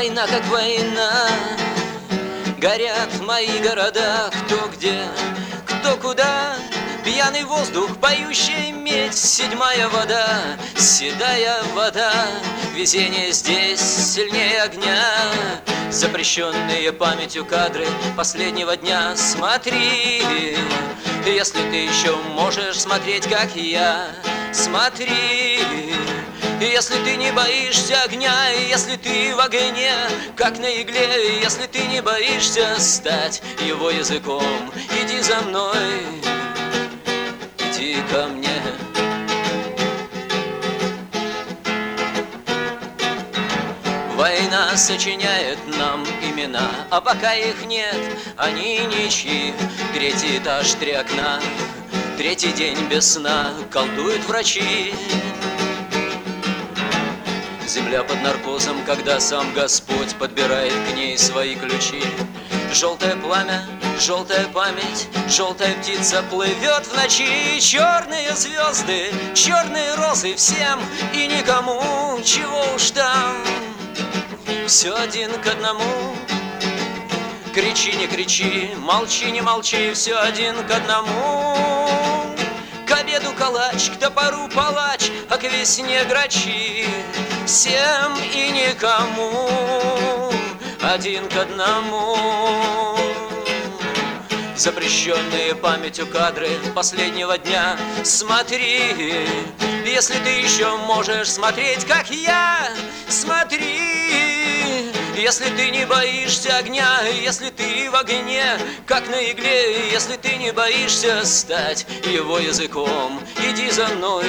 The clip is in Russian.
Война как война. Горят мои города Кто где, кто куда. Пьяный воздух, поющая медь Седьмая вода, седая вода. Везение здесь сильнее огня. Запрещенные памятью кадры последнего дня. Смотри, если ты еще можешь смотреть, как я. Смотри, если ты не боишься огня, если ты в огне, как на игле, если ты не боишься стать его языком, иди за мной, иди ко мне. Война сочиняет нам имена, а пока их нет, они ничьи. Третий этаж, три окна, третий день без сна, колдуют врачи. Земля под наркозом, когда сам Господь подбирает к ней свои ключи. Желтое пламя, желтая память, желтая птица плывет в ночи. Черные звезды, черные розы всем и никому, чего уж там. Все один к одному, Кричи, не кричи, молчи, не молчи, все один к одному. К обеду калач, к топору палач, а к весне грачи. Всем и никому, один к одному. Запрещенные памятью кадры последнего дня. Смотри, если ты еще можешь смотреть, как я Смотри, если ты не боишься огня Если ты в огне, как на игле Если ты не боишься стать его языком Иди за мной,